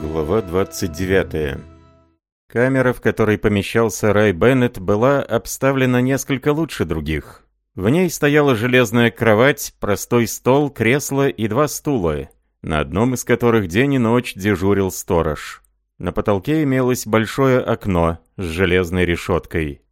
Глава 29. Камера, в которой помещался Рай Беннет, была обставлена несколько лучше других. В ней стояла железная кровать, простой стол, кресло и два стула, на одном из которых день и ночь дежурил сторож. На потолке имелось большое окно с железной решеткой.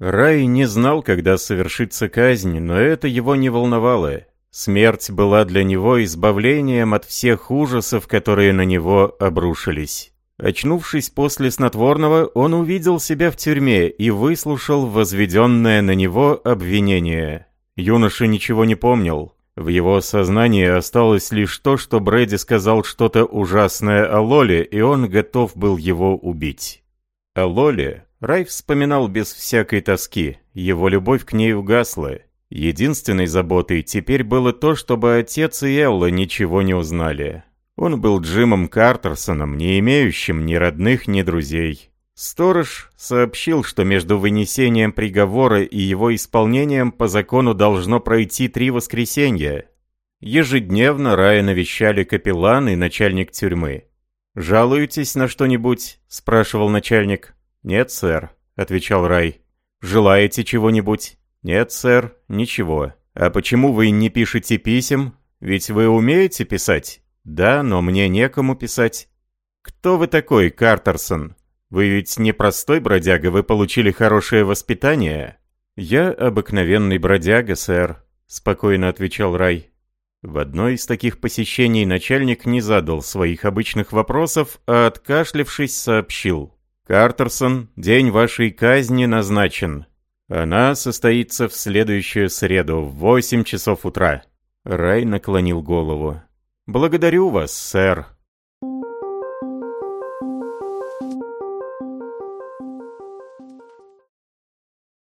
Рай не знал, когда совершится казнь, но это его не волновало. Смерть была для него избавлением от всех ужасов, которые на него обрушились. Очнувшись после снотворного, он увидел себя в тюрьме и выслушал возведенное на него обвинение. Юноша ничего не помнил. В его сознании осталось лишь то, что Брэди сказал что-то ужасное о Лоле, и он готов был его убить. О Лоле Рай вспоминал без всякой тоски, его любовь к ней угасла. Единственной заботой теперь было то, чтобы отец и Элла ничего не узнали. Он был Джимом Картерсоном, не имеющим ни родных, ни друзей. Сторож сообщил, что между вынесением приговора и его исполнением по закону должно пройти три воскресенья. Ежедневно Рая навещали капеллан и начальник тюрьмы. «Жалуетесь на что-нибудь?» – спрашивал начальник. «Нет, сэр», – отвечал Рай. «Желаете чего-нибудь?» «Нет, сэр, ничего. А почему вы не пишете писем? Ведь вы умеете писать?» «Да, но мне некому писать». «Кто вы такой, Картерсон? Вы ведь не простой бродяга, вы получили хорошее воспитание?» «Я обыкновенный бродяга, сэр», — спокойно отвечал Рай. В одной из таких посещений начальник не задал своих обычных вопросов, а откашлившись сообщил. «Картерсон, день вашей казни назначен. Она состоится в следующую среду в 8 часов утра. Рай наклонил голову. «Благодарю вас, сэр»,